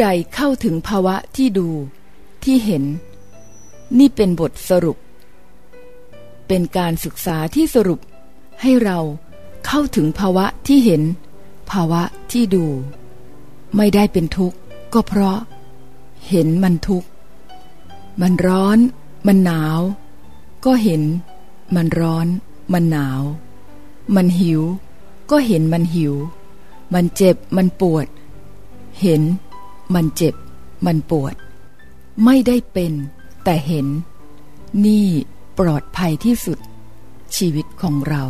ใดเข้าถึงภาวะที่ดู ที่เห็น นี่เป็นบทสรุป เป็นการศึกษาที่สรุป ให้เราเข้าถึงภาวะที่เห็น ภาวะที่ดู ไม่ได้เป็นทุกข์ ก็เพราะ เห็นมันทุกข์ มันร้อน มันหนาว ก็เห็น มันร้อน มันหนาว มันหิว ก็เห็นมันหิว มันเจ็บมันปวดเห็น มันเจ็บ มันปวด ไม่ได้เป็น แต่เห็น นี่ปลอดภัยที่สุด ชีวิตของเรา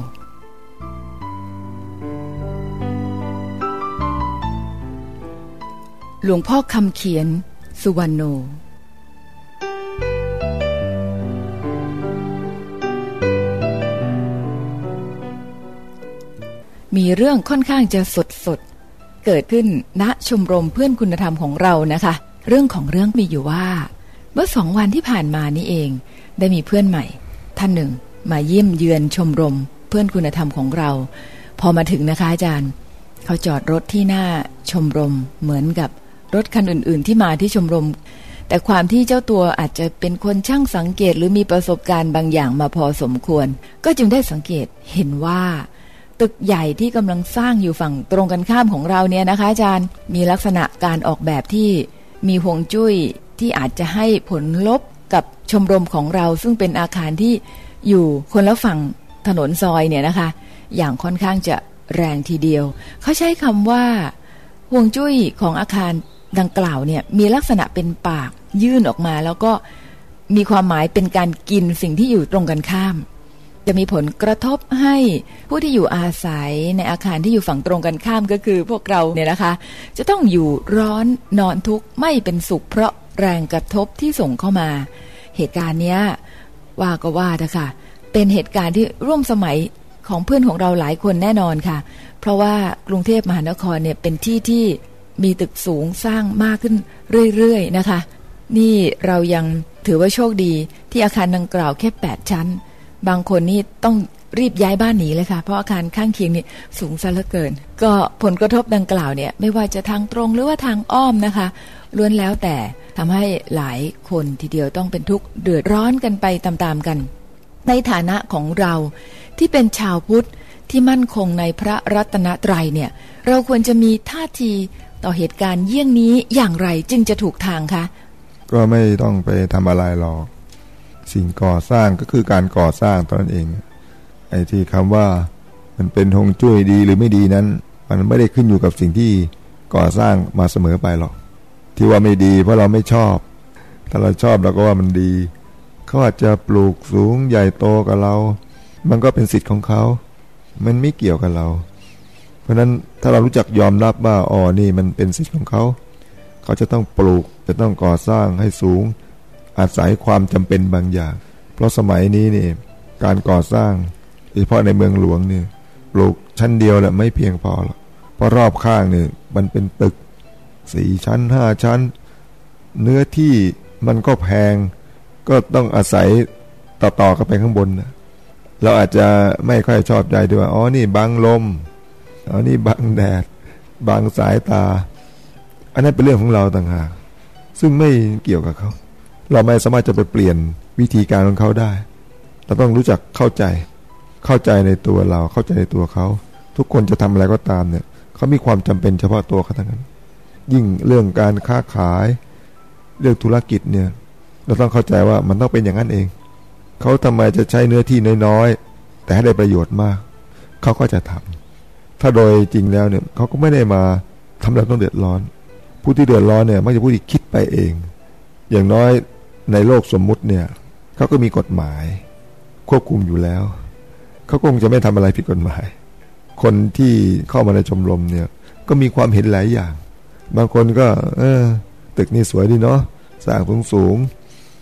หลวงพ่อคำเขียน สุวรรณโนมีเรื่องค่อนข้างจะสดสด เกิดขึ้นณชมรมเพื่อนคุณธรรมของเรานะคะ เรื่องของเรื่องมีอยู่ว่า เมื่อสองวันที่ผ่านมานี่เอง ได้มีเพื่อนใหม่ ท่านหนึ่ง มาเยี่ยมเยือนชมรมเพื่อนคุณธรรมของเรา พอมาถึงนะคะอาจารย์ เขาจอดรถที่หน้าชมรมเหมือนกับรถคันอื่น ๆ ที่มาที่ชมรม แต่ความที่เจ้าตัวอาจจะเป็นคนช่างสังเกตหรือมีประสบการณ์บางอย่างมาพอสมควร ก็จึงได้สังเกตเห็นว่า ตึกใหญ่ที่กำลังสร้างอยู่ฝั่งตรงกันข้ามของเราเนี่ยนะคะ อาจารย์มีลักษณะการออกแบบที่มีห่วงจุ้ยที่อาจจะให้ผลลบกับชมรมของเรา ซึ่งเป็นอาคารที่อยู่คนละฝั่งถนนซอยเนี่ยนะคะ อย่างค่อนข้างจะแรงทีเดียว เขาใช้คำว่าห่วงจุ้ยของอาคารดังกล่าวเนี่ยมีลักษณะเป็นปากยื่นออกมา แล้วก็มีความหมายเป็นการกินสิ่งที่อยู่ตรงกันข้าม จะมีผลกระทบให้ผู้ที่อยู่อาศัยในอาคารที่อยู่ฝั่งตรงกันข้ามก็คือพวกเราเนี่ยนะคะ จะต้องอยู่ร้อนนอนทุกข์ไม่เป็นสุข เพราะแรงกระทบที่ส่งเข้ามา เหตุการณ์เนี้ยว่าก็ว่านะคะเป็นเหตุการณ์ที่ร่วมสมัยของเพื่อนของเราหลายคนแน่นอนค่ะ เพราะว่ากรุงเทพมหานครเนี่ยเป็นที่ที่มีตึกสูงสร้างมากขึ้นเรื่อยๆนะคะ นี่เรายังถือว่าโชคดีที่อาคารดังกล่าวแค่ 8 ชั้น บางคนนี่ต้องรีบย้ายบ้านหนีเลยค่ะ เพราะอาคารข้างเคียงนี่สูงซะเหลือเกิน ก็ผลกระทบดังกล่าวเนี่ย ไม่ว่าจะทางตรงหรือว่าทางอ้อมนะคะล้วนแล้วแต่ทำให้หลายคนทีเดียวต้องเป็นทุกข์เดือดร้อนกันไปตามๆกัน ในฐานะของเราที่เป็นชาวพุทธที่มั่นคงในพระรัตนตรัยเนี่ย เราควรจะมีท่าทีต่อเหตุการณ์เยี่ยงนี้อย่างไรจึงจะถูกทางคะก็ไม่ต้องไปทำอะไรหรอก สิ่งก่อสร้างก็คือการก่อสร้างตอนนั้นเอง ไอ้ที่คำว่ามันเป็นหงจุ้ยดีหรือไม่ดีนั้น มันไม่ได้ขึ้นอยู่กับสิ่งที่ก่อสร้างมาเสมอไปหรอก ที่ว่าไม่ดีเพราะเราไม่ชอบ ถ้าเราชอบเราก็ว่ามันดีเขาอาจจะปลูกสูงใหญ่โตกับเรา มันก็เป็นสิทธิ์ของเขา มันไม่เกี่ยวกับเรา เพราะนั้นถ้าเรารู้จักยอมรับว่าอ๋อนี่มันเป็นสิทธิ์ของเขา เขาจะต้องปลูกจะต้องก่อสร้างให้สูง อาศัยความจำเป็นบางอย่าง เพราะสมัยนี้นี่การก่อสร้างโดยเฉพาะในเมืองหลวงเนี่ยปลูกชั้นเดียวแหละไม่เพียงพอหรอกเพราะรอบข้างเนี่ยมันเป็นตึกสี่ชั้นห้าชั้น เนื้อที่มันก็แพง ก็ต้องอาศัยต่อๆกันไปข้างบนนะเราอาจจะไม่ค่อยชอบใจด้วยว่าอ๋อนี่บังลมอ๋อนี่บังแดดบังสายตา อันนั้นเป็นเรื่องของเราต่างหากซึ่งไม่เกี่ยวกับเขา เราไม่สามารถจะไปเปลี่ยนวิธีการของเขาได้ เราต้องรู้จักเข้าใจ เข้าใจในตัวเรา เข้าใจในตัวเขา ทุกคนจะทำอะไรก็ตามเนี่ย เขามีความจำเป็นเฉพาะตัวเขาทั้งนั้น ยิ่งเรื่องการค้าขาย เรื่องธุรกิจเนี่ย เราต้องเข้าใจว่ามันต้องเป็นอย่างนั้นเอง เขาทำไมจะใช้เนื้อที่น้อยๆ แต่ให้ได้ประโยชน์มาก เขาก็จะทำถ้าโดยจริงแล้วเนี่ยเขาก็ไม่ได้มาทำเราต้องเดือดร้อน ผู้ที่เดือดร้อนเนี่ยมักจะผู้ที่คิดไปเอง อย่างน้อย ในโลกสมมุติเนี่ยเขาก็มีกฎหมาย ควบคุมอยู่แล้วเขาคงจะไม่ทำอะไรผิดกฎหมาย คนที่เข้ามาในชมรมเนี่ยก็มีความเห็นหลายอย่าง บางคนก็ เออ ตึกนี่สวยดีเนาะสร้างสูงสูง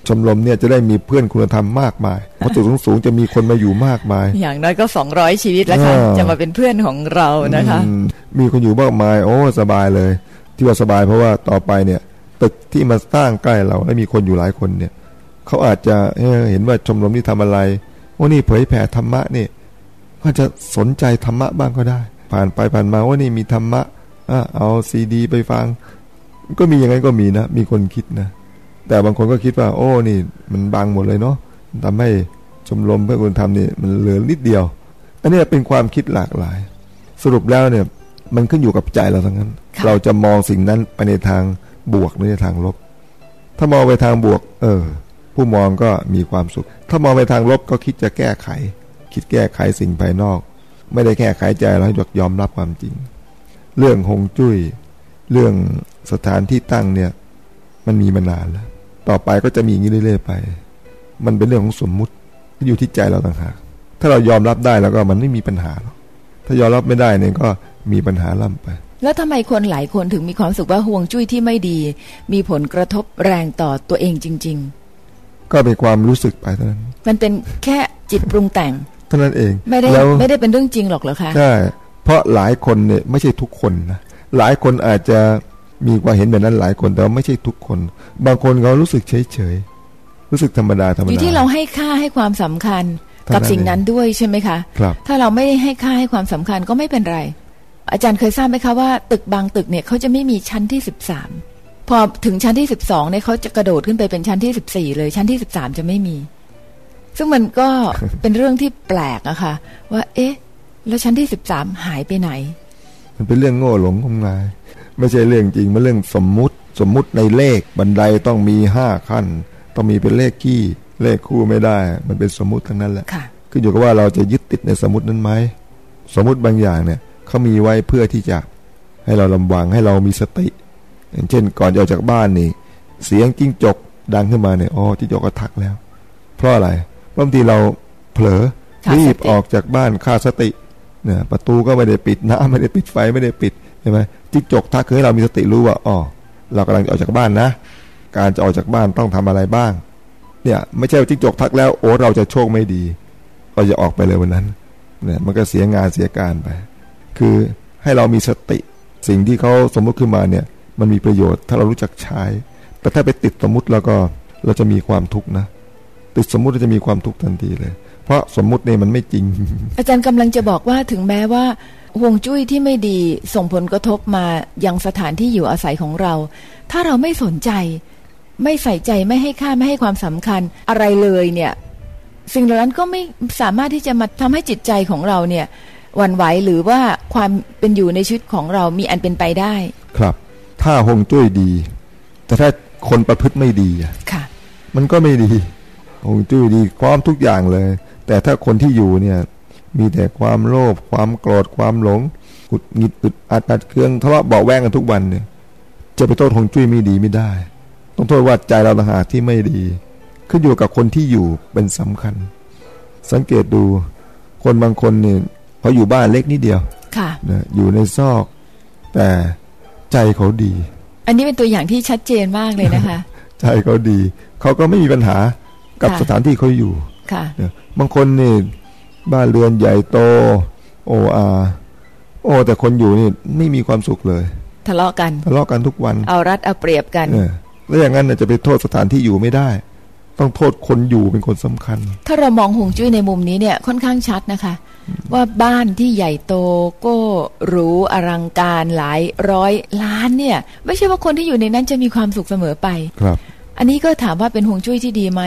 ชมรมเนี่ยจะได้มีเพื่อนคุณธรรมมากมายเพราะตึกสูงสูงจะมีคนมาอยู่มากมาย อย่างน้อยก็สองร้อยชีวิตแล้วค่ะอ่าจะมาเป็นเพื่อนของเรานะคะอืมมีคนอยู่มากมาย โอ้สบายเลย ที่ว่าสบายเพราะว่าต่อไปเนี่ย ตึกที่มาสร้างใกล้เรา แล้วมีคนอยู่หลายคนเนี่ยเขาอาจจะเอ้อเห็นว่าชมรมนี่ทำอะไรว่านี่เผยแผ่ธรรมะนี่ก็จะสนใจธรรมะบ้างก็ได้ ผ่านไปผ่านมาว่านี่มีธรรมะอะเอาซีดี ไปฟัง ก็มีอย่างนั้นก็มีนะ มีคนคิดนะ แต่บางคนก็คิดว่า โอ้นี่ มันบังหมดเลยเนาะทำให้ชมรมเพื่อคุณทำนี่มันเหลือนิดเดียว อันนี้เป็นความคิดหลากหลาย สรุปแล้วเนี่ย มันขึ้นอยู่กับใจเราทั้งนั้น เราจะมองสิ่งนั้นไปในทาง บวกหรือในทางลบ ถ้ามองไปทางบวก เออ ผู้มองก็มีความสุข ถ้ามองไปทางลบก็คิดจะแก้ไข คิดแก้ไขสิ่งภายนอก ไม่ได้แก้ไขใจเราให้ยอมรับความจริง เรื่องหงจุย้ย เรื่องสถานที่ตั้งเนี่ย มันมีมานานแล้ว ต่อไปก็จะมีอย่างนี้เรื่อยๆไป มันเป็นเรื่องของสมมุติอยู่ที่ใจเราต่างหาก ถ้าเรายอมรับได้แล้วก็มันไม่มีปัญหาหรอก ถ้ายอมรับไม่ได้เนี่ยก็มีปัญหาล่ำไป แล้วทำไมคนหลายคนถึงมีความสุขว่าห่วงจุ้ยที่ไม่ดี มีผลกระทบแรงต่อตัวเองจริง ๆ ก็เป็นความรู้สึกไปเท่านั้น มันเป็นแค่จิตปรุงแต่งเท่านั้นเองไม่ได้ไม่ได้เป็นเรื่องจริงหรอกเหรอคะใช่เพราะหลายคนเนี่ยไม่ใช่ทุกคนนะหลายคนอาจจะมีความเห็นแบบนั้นหลายคนแต่ว่าไม่ใช่ทุกคน บางคนเขารู้สึกเฉยเฉยรู้สึกธรรมดาธรรมดาอยู่ที่เราให้ค่าให้ความสำคัญกับสิ่งนั้นด้วยใช่ไหมคะครับถ้าเราไม่ได้ให้ค่าให้ความสำคัญก็ไม่เป็นไร อาจารย์เคยทราบไหมคะว่าตึกบางตึกเนี่ยเขาจะไม่มีชั้นที่สิบสามพอถึงชั้นที่สิบสองเนี่ยเขาจะกระโดดขึ้นไปเป็นชั้นที่สิบสี่เลย ชั้นที่สิบสามจะไม่มี ซึ่งมันก็เป็นเรื่องที่แปลกอะคะ่ะ ว่า เอ๊ะ แล้วชั้นที่สิบสามหายไปไหน มันเป็นเรื่องโง่หลงงมงายไม่ใช่เรื่องจริงมันเรื่องสมมุติสมมุติในเลขบันไดต้องมีห้าขั้น ต้องมีเป็นเลขขี้เลขคู่ไม่ได้ มันเป็นสมมุติทั้งนั้นแหละขึ้นอยู่กับว่าเราจะยึดติดในสมมตินั้นไหมสมมติบางอย่างเนี่ย เขามีไว้เพื่อที่จะให้เราลำวังให้เรามีสติ อย่างเช่น ก่อนจะออกจากบ้านนี่ เสียงจิ้งจกดังขึ้นมาเนี่ยอ๋อจิ้งจกก็ทักแล้ว เพราะอะไรบางทีเราเผลอรีบออกจากบ้านขาดสติเนี่ยประตูก็ไม่ได้ปิดน้ำไม่ได้ปิดไฟไม่ได้ปิดใช่ไหมจิ้งจกทักคือให้เรามีสติรู้ว่าอ๋อเรากำลังจะออกจากบ้านนะ การจะออกจากบ้านต้องทำอะไรบ้าง เนี่ย ไม่ใช่จิ้งจกทักแล้ว โอ้เราจะโชคไม่ดีเราจะออกไปเลยวันนั้นเนี่ยมันก็เสียงานเสียการไป คือให้เรามีสติสิ่งที่เขาสมมติขึ้นมาเนี่ยมันมีประโยชน์ถ้าเรารู้จักใช้ แต่ถ้าไปติดสมมติแล้วก็เราจะมีความทุกข์นะ ติดสมมติเราจะมีความทุกข์ทันทีเลย เพราะสมมุติเนี่ยมันไม่จริง อาจารย์กำลังจะบอกว่าถึงแม้ว่าห่วงจุ้ยที่ไม่ดีส่งผลกระทบมายังสถานที่อยู่อาศัยของเรา ถ้าเราไม่สนใจ ไม่ใส่ใจไม่ให้ค่าไม่ให้ความสำคัญอะไรเลยเนี่ย สิ่งเหล่านั้นก็ไม่สามารถที่จะมาทำให้จิตใจของเราเนี่ย วันไหวหรือว่าความเป็นอยู่ในชีวิตของเรามีอันเป็นไปได้ ครับ ถ้าหงจุ้ยดี แต่ถ้าคนประพฤติไม่ดีอะค่ะ มันก็ไม่ดีหงจุ้ยดีพร้อมทุกอย่างเลย แต่ถ้าคนที่อยู่เนี่ย มีแต่ความโลภความโกรธความหลงอุดงิดอึดอัดอัดเครื่องทะเลาะเบาแวงกันทุกวันเนี่ยจะไปโทษหงจุ้ยไม่ดีไม่ได้ ต้องโทษว่าใจเราต่างหากที่ไม่ดี ขึ้นอยู่กับคนที่อยู่เป็นสำคัญ สังเกตดูคนบางคนเนี่ย เขาอยู่บ้านเล็กนิดเดียวค่ะนะอยู่ในซอก แต่ใจเขาดี อันนี้เป็นตัวอย่างที่ชัดเจนมากเลยนะคะ ใจเขาดี เขาก็ไม่มีปัญหากับสถานที่เขาอยู่ค่ะบางคนนี่บ้านเรือนใหญ่โต โออาโอ้แต่คนอยู่นี่ไม่มีความสุขเลย ทะเลาะกัน ทะเลาะกันทุกวัน เอารัดเอาเปรียบกันแล้วอย่างนั้นจะไปโทษสถานที่อยู่ไม่ได้ ต้องโทษคนอยู่เป็นคนสำคัญ ถ้าเรามองหงจุ้ยในมุมนี้เนี่ยค่อนข้างชัดนะคะ ว่าบ้านที่ใหญ่โตก็หรูอลังการหลายร้อยล้านเนี่ย ไม่ใช่ว่าคนที่อยู่ในนั้นจะมีความสุขเสมอไปครับ อันนี้ก็ถามว่าเป็นหงจุ้ยที่ดีไหม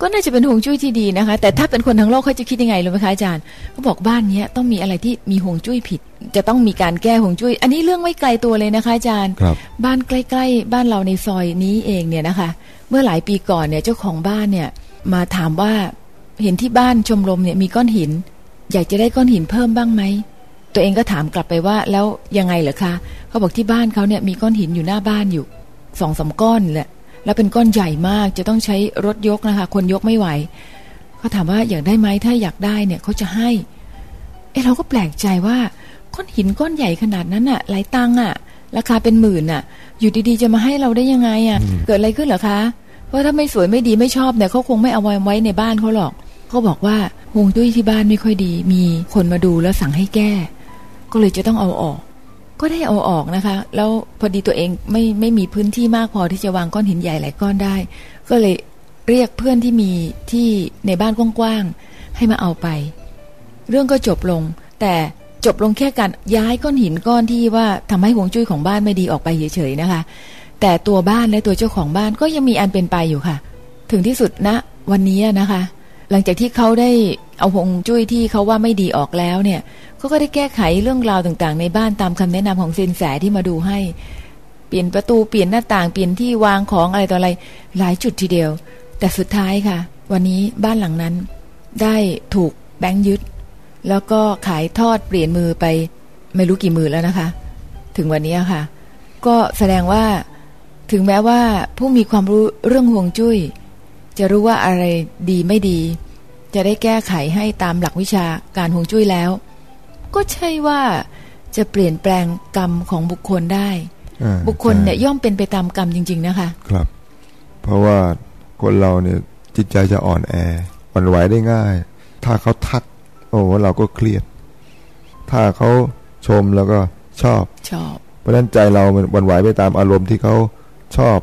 ก็น่าจะเป็นหงจุ้ยที่ดีนะคะ แต่ถ้าเป็นคนทั้งโลกเขาจะคิดยังไงรู้ไหมคะอาจารย์เขาบอกบ้านเนี้ยต้องมีอะไรที่มีหงจุ้ยผิด จะต้องมีการแก้หงจุ้ย อันนี้เรื่องไม่ไกลตัวเลยนะคะอาจารย์บ้านใกล้ ๆ บ้านเราในซอยนี้เองเนี่ยนะคะ เมื่อหลายปีก่อนเนี่ยเจ้าของบ้านเนี่ยมาถามว่าเห็นที่บ้านชมรมเนี่ยมีก้อนหิน อยากจะได้ก้อนหินเพิ่มบ้างไหมตัวเองก็ถามกลับไปว่าแล้วยังไงเหรอคะเขาบอกที่บ้านเขาเนี่ยมีก้อนหินอยู่หน้าบ้านอยู่สองสาก้อนแหละแล้วเป็นก้อนใหญ่มากจะต้องใช้รถยกนะคะ คนยกไม่ไหวเขาถามว่าอยากได้ไหมถ้าอยากได้เนี่ยเขาจะให้เออเราก็แปลกใจว่า ก้อนหินก้อนใหญ่ขนาดนั้นอะหลายตังอะราคาเป็นหมื่นอะอยู่ดีๆจะมาให้เราได้ยังไงอะเกิดอะไรขึ้นเหรอคะเพราะถ้าไม่สวยไม่ดีไม่ชอบเนี่ยเขาคงไม่เอาไว้ไว้ในบ้านเขาหรอกเขาบอกว่าฮวงจุ้ยที่บ้านไม่ค่อยดี มีคนมาดูแล้วสั่งให้แก้ ก็เลยจะต้องเอาออก ก็ได้เอาออกนะคะ แล้วพอดีตัวเองไม่ไม่มีพื้นที่มากพอที่จะวางก้อนหินใหญ่หลายก้อนได้ ก็เลยเรียกเพื่อนที่มีที่ในบ้านกว้างๆให้มาเอาไป เรื่องก็จบลง แต่ จบลงแค่การย้ายก้อนหินก้อนที่ว่าทำให้ห่วงจุ้ยของบ้านไม่ดีออกไปเฉยๆนะคะ แต่ตัวบ้านและตัวเจ้าของบ้านก็ยังมีอันเป็นไปอยู่ค่ะ ถึงที่สุดณวันนี้นะคะ หลังจากที่เขาได้เอาห่วงจุ้ยที่เขาว่าไม่ดีออกแล้วเนี่ยเขาก็ได้แก้ไขเรื่องราวต่างๆ ในบ้านตามคำแนะนำของสินแสที่มาดูให้ เปลี่ยนประตูเปลี่ยนหน้าต่างเปลี่ยนที่วางของอะไรต่ออะไรหลายจุดทีเดียว แต่สุดท้ายค่ะ วันนี้บ้านหลังนั้นได้ถูกแบงค์ยึด แล้วก็ขายทอดเปลี่ยนมือไป ไม่รู้กี่มือแล้วนะคะ ถึงวันนี้ค่ะ ก็แสดงว่าถึงแม้ว่าผู้มีความรู้เรื่องห่วงจุ้ย จะรู้ว่าอะไรดีไม่ดี จะได้แก้ไขให้ตามหลักวิชาการห่วงจุ้ยแล้ว ก็ใช่ว่าจะเปลี่ยนแปลงกรรมของบุคคลได้อ่าบุคคลเนี่ยใช่ย่อมเป็นไปตามกรรมจริง ๆ นะคะ ครับ เพราะว่าคนเราเนี่ยจิตใจจะอ่อนแอหวั่นไหวได้ง่าย ถ้าเขาทัก โอ้เราก็เครียด ถ้าเขาชมแล้วก็ชอบชอบ เพราะฉะนั้นใจเรามันหวันไหวไปตามอารมณ์ที่เขาชอบ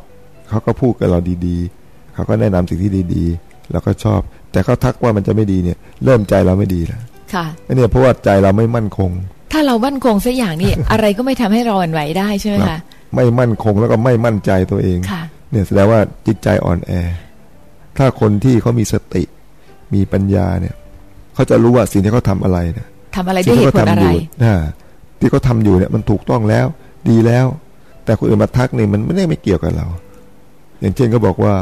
เขาก็พูดกับเราดีๆ เขาก็แนะนำสิ่งที่ดีๆแล้วก็ชอบ แต่เขาทักว่ามันจะไม่ดีเนี่ย เริ่มใจเราไม่ดีแล้วค่ะไอ้เนี่ยเพราะว่าใจเราไม่มั่นคง ถ้าเรามั่นคงสักอย่างนี่อะไรก็ไม่ทำให้เราหวั่นไหวได้ใช่ไหมครัคะบไม่มั่นคงแล้วก็ไม่มั่นใจตัวเองค่ะเนี่ยแสดงว่าจิตใจอ่อนแอ ถ้าคนที่เขามีสติ มีปัญญาเนี่ย เขาจะรู้ว่าสิ่งที่เขาทำอะไรเนี่ยทำอะไรสิ่ด้วยงเหที่ตุผลเขาทำอะอไรยู่นะที่เขาทำอยู่เนี่ยมันถูกต้องแล้ว ดีแล้ว แต่คนอื่นมาทักเนี่ยมันไม่ได้ไม่เกี่ยวกับเรา อย่างเช่นก็บอกว่า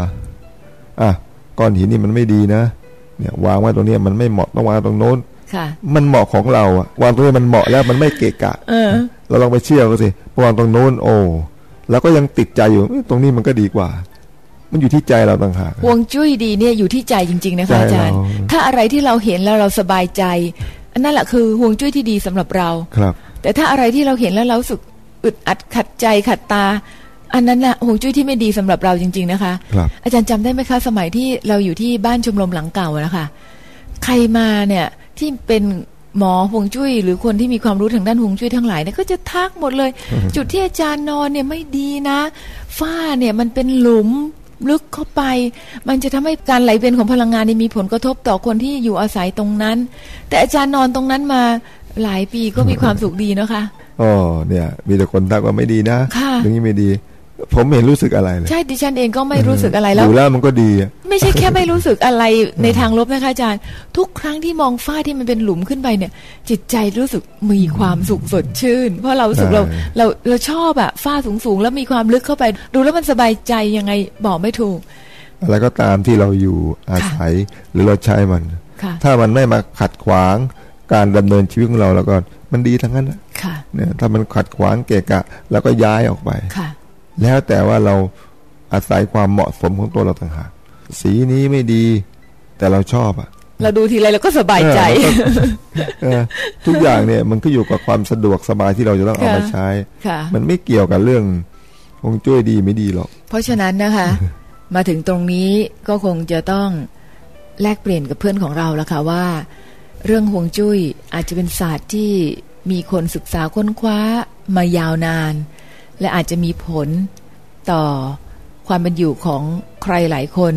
อะก้อนหินนี่มันไม่ดีนะเนี่ยวางไว้ตรงเนี้ยมันไม่เหมาะต้องวางตรงโน้นค่ะมันเหมาะของเราอะวางตรงนี้มันเหมาะแล้วมันไม่เกะกะเออเราลองไปเชื่อเขาสิพอวางตรงโน้นโอ้แล้วก็ยังติดใจอยู่เอ้ยตรงนี้มันก็ดีกว่า มันอยู่ที่ใจเราต่างหากห่วงจุ้ยดีเนี่ยอยู่ที่ใจจริง ๆ นะคะใจอาจารย์เราถ้าอะไรที่เราเห็นแล้วเราสบายใจอันนั่นแหละคือห่วงจุ้ยที่ดีสำหรับเราครับ แต่ถ้าอะไรที่เราเห็นแล้วเรารู้สึกอึดอัดขัดใจขัดตา อันนั้นน่ะห่วงจุ้ยที่ไม่ดีสำหรับเราจริง ๆ นะคะครับอาจารย์จำได้ไหมคะ สมัยที่เราอยู่ที่บ้านชมรมหลังเก่าอะนะคะใครมาเนี่ยที่เป็นหมอห่วงจุ้ย หรือคนที่มีความรู้ทางด้านห่วงจุ้ยทั้งหลายเนี่ยก็จะทักหมดเลย จุดที่อาจารย์นอนเนี่ยไม่ดีนะ ฝ้าเนี่ยมันเป็นหลุม ลึกเข้าไป มันจะทำให้การไหลเวียนของพลังงานนี่มีผลกระทบต่อคนที่อยู่อาศัยตรงนั้น แต่อาจารย์นอนตรงนั้นมาหลายปีก็มีความสุขดีนะคะอ๋อเนี่ย มีแต่คนทักว่าไม่ดีนะค่ะอย่างนี้ไม่ดี ผมไม่เห็นรู้สึกอะไรเลย ใช่ดิฉันเองก็ไม่รู้สึกอะไรแล้วดูแล้วมันก็ดีอะไม่ใช่แค่ไม่รู้สึกอะไรในทางลบนะคะอาจารย์ ทุกครั้งที่มองฝ้าที่มันเป็นหลุมขึ้นไปเนี่ย จิตใจรู้สึกมีความสุขสดชื่น เพราะเรารู้สึกเราเราเราชอบอะฝ้าสูงสูงๆแล้วมีความลึกเข้าไป ดูแล้วมันสบายใจยังไงบอกไม่ถูก อะไรก็ตามที่เราอยู่อาศัยหรือเราใช้มันค่ะถ้ามันไม่มาขัดขวางการดำเนินชีวิตของเราแล้วก็มันดีทั้งนั้นนะค่ะเนี่ยถ้ามันขัดขวางเกะกะ แล้วก็ย้ายออกไปค่ะ แล้วแต่ว่าเราอาศัยความเหมาะสมของตัวเราต่างหากสีนี้ไม่ดี แต่เราชอบอะ เราดูทีไรเราก็สบายใจเออเออทุกอย่างเนี่ยมันก็อยู่กับความสะดวกสบายที่เราจะต้องเอามาค่ะใช้ค่ะมันไม่เกี่ยวกับเรื่องคงจุ้ยดีไม่ดีหรอก เพราะฉะนั้นนะคะ มาถึงตรงนี้ก็คงจะต้องแลกเปลี่ยนกับเพื่อนของเราแล้วค่ะว่า เรื่องห่วงจุ้ยอาจจะเป็นศาสตร์ที่มีคนศึกษาค้นคว้ามายาวนาน และอาจจะมีผลต่อความเป็นอยู่ของใครหลายคน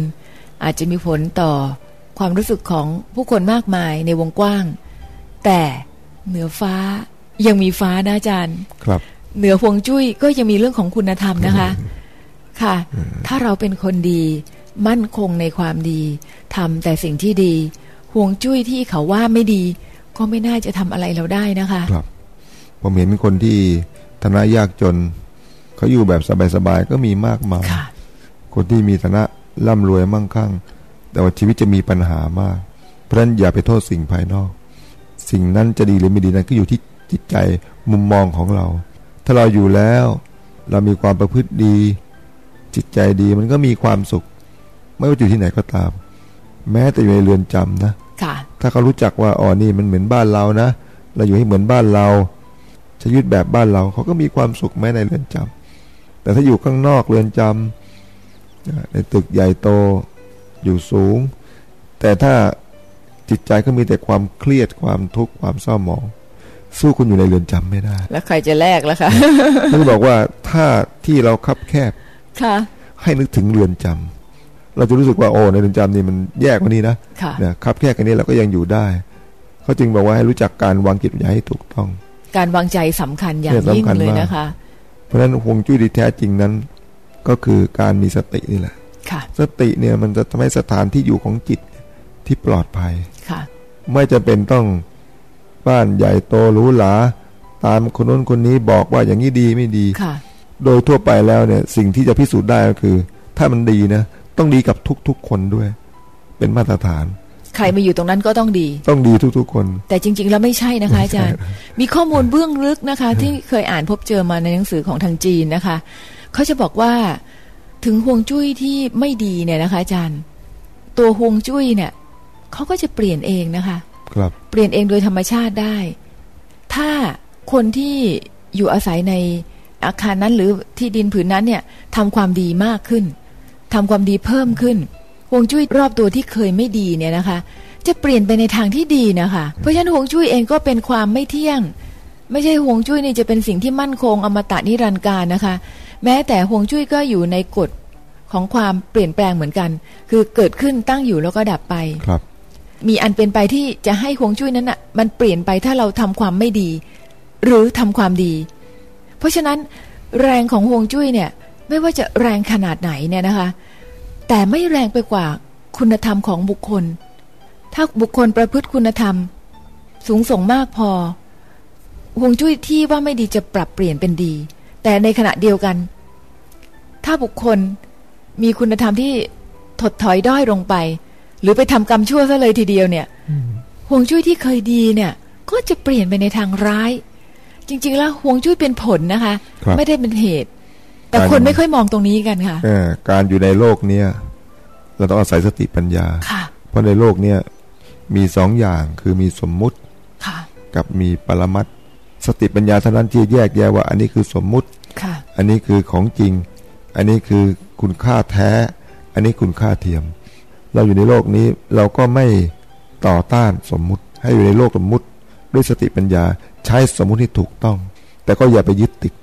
อาจจะมีผลต่อความรู้สึกของผู้คนมากมายในวงกว้าง แต่เหนือฟ้ายังมีฟ้านะอาจารย์ ครับ เหนือห่วงจุ้ยก็ยังมีเรื่องของคุณธรรมนะคะ ค่ะ ถ้าเราเป็นคนดี มั่นคงในความดีทำแต่สิ่งที่ดีห่วงจุ้ยที่เขาว่าไม่ดี ก็ไม่น่าจะทำอะไรเราได้นะคะ ครับ ผมเห็นคนที่ฐานะยากจน เขาอยู่แบบสบายๆก็มีมากมายค่ะคนที่มีฐานะร่ำรวยมั่งคั่ง แต่ว่าชีวิตจะมีปัญหามาก เพราะฉะนั้นอย่าไปโทษสิ่งภายนอก สิ่งนั้นจะดีหรือไม่ดีนั้นก็อยู่ที่จิตใจมุมมองของเรา ถ้าเราอยู่แล้ว เรามีความประพฤติดี จิตใจดีมันก็มีความสุข ไม่ว่าอยู่ที่ไหนก็ตาม แม้แต่อยู่ในเรือนจำนะค่ะถ้าเขารู้จักว่าอ๋อนี่มันเหมือนบ้านเรานะ เราอยู่ให้เหมือนบ้านเราจะยึดแบบบ้านเราเขาก็มีความสุขแม้ในเรือนจำ แต่ถ้าอยู่ข้างนอกเรือนจำในตึกใหญ่โตอยู่สูง แต่ถ้าจิตใจก็มีแต่ความเครียดความทุกข์ความเศร้าหมอง สู้คุณอยู่ในเรือนจำไม่ได้ แล้วใครจะแลกล่ะคะท่านบอกว่าถ้าที่เราคับแคบค่ะ ให้นึกถึงเรือนจำเราจะรู้สึกว่าโอ้ในเรือนจำนี่มันแย่กว่านี้นะค่ะเนี่ยคับแคบกันนี้เราก็ยังอยู่ได้เขาจึงบอกว่าให้รู้จักการวางจิตวิญญาณให้ถูกต้อง การวางใจสำคัญอย่างเนี่ยยิ่งสำคัญเลยมากนะคะ เพราะฉะนั้นฮวงจุ้ยที่แท้จริงนั้น ก็คือการมีสตินี่แหละค่ะสติเนี่ยมันจะทำให้สถานที่อยู่ของจิตที่ปลอดภัยค่ะไม่จะเป็นต้องบ้านใหญ่โตหรูหราตามคนนู้นคนนี้บอกว่าอย่างนี้ดีไม่ดีค่ะโดยทั่วไปแล้วเนี่ยสิ่งที่จะพิสูจน์ได้ก็คือ ถ้ามันดีนะ ต้องดีกับทุกๆคนด้วย เป็นมาตรฐาน ใครมาอยู่ตรงนั้นก็ต้องดี ต้องดีทุกๆคน แต่จริง ๆ แล้วไม่ใช่นะคะอาจารย์ มีข้อมูลเบื้องลึกนะคะ ที่เคยอ่านพบเจอมาในหนังสือของทางจีนนะคะเขาจะบอกว่าถึงห่วงจุ้ยที่ไม่ดีเนี่ยนะคะ อาจารย์ ตัวห่วงจุ้ยเนี่ยเขาก็จะเปลี่ยนเองนะคะ ครับ เปลี่ยนเองโดยธรรมชาติได้ ถ้าคนที่อยู่อาศัยในอาคารนั้นหรือที่ดินผืนนั้นเนี่ยทำความดีมากขึ้นทำความดีเพิ่มขึ้น ฮวงจุ้ยรอบตัวที่เคยไม่ดีเนี่ยนะคะ จะเปลี่ยนไปในทางที่ดีนะคะ เพราะฉะนั้นฮวงจุ้ยเองก็เป็นความไม่เที่ยง ไม่ใช่ฮวงจุ้ยนี่จะเป็นสิ่งที่มั่นคงอมตะนิรันดร์การนะคะ แม้แต่ฮวงจุ้ยก็อยู่ในกฎของความเปลี่ยนแปลงเหมือนกัน คือเกิดขึ้นตั้งอยู่แล้วก็ดับไปครับ มีอันเป็นไปที่จะให้ฮวงจุ้ยนั้นอะมันเปลี่ยนไปถ้าเราทำความไม่ดี หรือทำความดี เพราะฉะนั้นแรงของฮวงจุ้ยเนี่ย ไม่ว่าจะแรงขนาดไหนเนี่ยนะคะ แต่ไม่แรงไปกว่าคุณธรรมของบุคคล ถ้าบุคคลประพฤติคุณธรรม สูงส่งมากพอฮวงจุ้ยที่ว่าไม่ดีจะปรับเปลี่ยนเป็นดี แต่ในขณะเดียวกัน ถ้าบุคคลมีคุณธรรมที่ถดถอยด้อยลงไป หรือไปทำกรรมชั่วซะเลยทีเดียวเนี่ยฮวงจุ้ยที่เคยดีเนี่ย ก็จะเปลี่ยนไปในทางร้าย จริง ๆ แล้วฮวงจุ้ยเป็นผลนะคะครับไม่ได้เป็นเหตุ แต่การคนไม่ค่อยมองตรงนี้กันค่ะเอ่อการอยู่ในโลกเนี้ย เราต้องอาศัยสติปัญญาค่ะเพราะในโลกเนี้ยมีสองอย่างคือมีสมมุติค่ะกับมีปรมัตถ์สติปัญญาเท่านั้นที่แยกแยะว่า อันนี้คือสมมุติค่ะอันนี้คือของจริง อันนี้คือคุณค่าแท้ อันนี้คุณค่าเทียม เราอยู่ในโลกนี้เราก็ไม่ต่อต้านสมมุติ ให้อยู่ในโลกสมมุติด้วยสติปัญญาใช้สมมุติที่ถูกต้อง แต่ก็อย่าไปยึดติด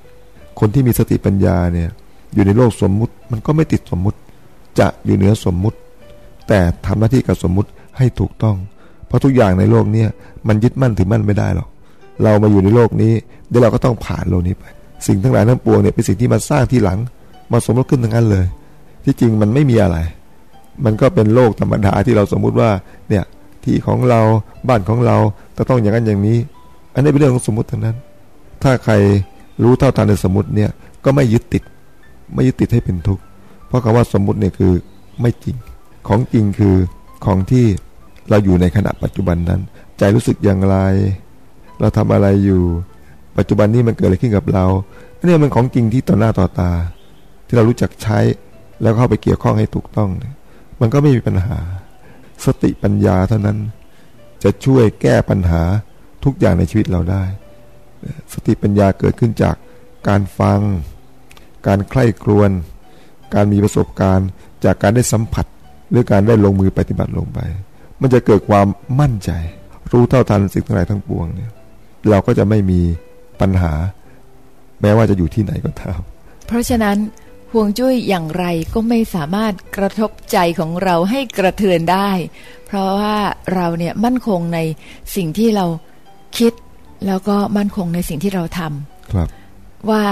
คนที่มีสติปัญญาเนี่ยอยู่ในโลกสมมุติมันก็ไม่ติดสมมุติ จะอยู่เหนือสมมุติ แต่ทำหน้าที่กับสมมุติให้ถูกต้อง เพราะทุกอย่างในโลกเนี้มันยึดมั่นถือมั่นไม่ได้หรอก เรามาอยู่ในโลกนี้เดี๋ยวเราก็ต้องผ่านโลกนี้ไป สิ่งทั้งหลายทั้งปวงเนี่ยเป็นสิ่งที่มาสร้างที่หลัง มาสมมติขึ้นทั้งนั้นเลย ที่จริงมันไม่มีอะไร มันก็เป็นโลกธรรมดาที่เราสมมุติว่าเนี่ยที่ของเราบ้านของเราจะต้องอย่างนั้นอย่างนี้ อันนี้เป็นเรื่องของสมมติทั้งนั้น ถ้าใครรู้เท่าทันในสมมติเนี่ยก็ไม่ยึดติด ไม่ยึดติดให้เป็นทุกข์ เพราะคำว่าสมมุติเนี่ยคือไม่จริง ของจริงคือของที่เราอยู่ในขณะปัจจุบันนั้น ใจรู้สึกอย่างไร เราทำอะไรอยู่ ปัจจุบันนี้มันเกิดอะไรขึ้นกับเราอันนี้มันของจริงที่ต่อหน้าต่อตา ที่เรารู้จักใช้แล้วเข้าไปเกี่ยวข้องให้ถูกต้อง มันก็ไม่มีปัญหา สติปัญญาเท่านั้น จะช่วยแก้ปัญหาทุกอย่างในชีวิตเราได้ สติปัญญาเกิดขึ้นจากการฟัง การใคร่ครวญ การมีประสบการณ์ จากการได้สัมผัส หรือการได้ลงมือปฏิบัติลงไป มันจะเกิดความมั่นใจ รู้เท่าทันสิ่งทั้งหลายทั้งปวงเนี่ยเราก็จะไม่มีปัญหา แม้ว่าจะอยู่ที่ไหนก็ตามเพราะฉะนั้นห่วงจุ้ยอย่างไรก็ไม่สามารถกระทบใจของเราให้กระเทือนได้ เพราะว่าเราเนี่ยมั่นคงในสิ่งที่เราคิด แล้วก็มั่นคงในสิ่งที่เราทำครับว่า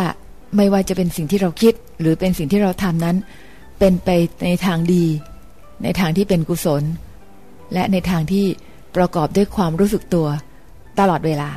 ไม่ว่าจะเป็นสิ่งที่เราคิด หรือเป็นสิ่งที่เราทำนั้น เป็นไปในทางดี ในทางที่เป็นกุศล และในทางที่ประกอบด้วยความรู้สึกตัว ตลอดเวลา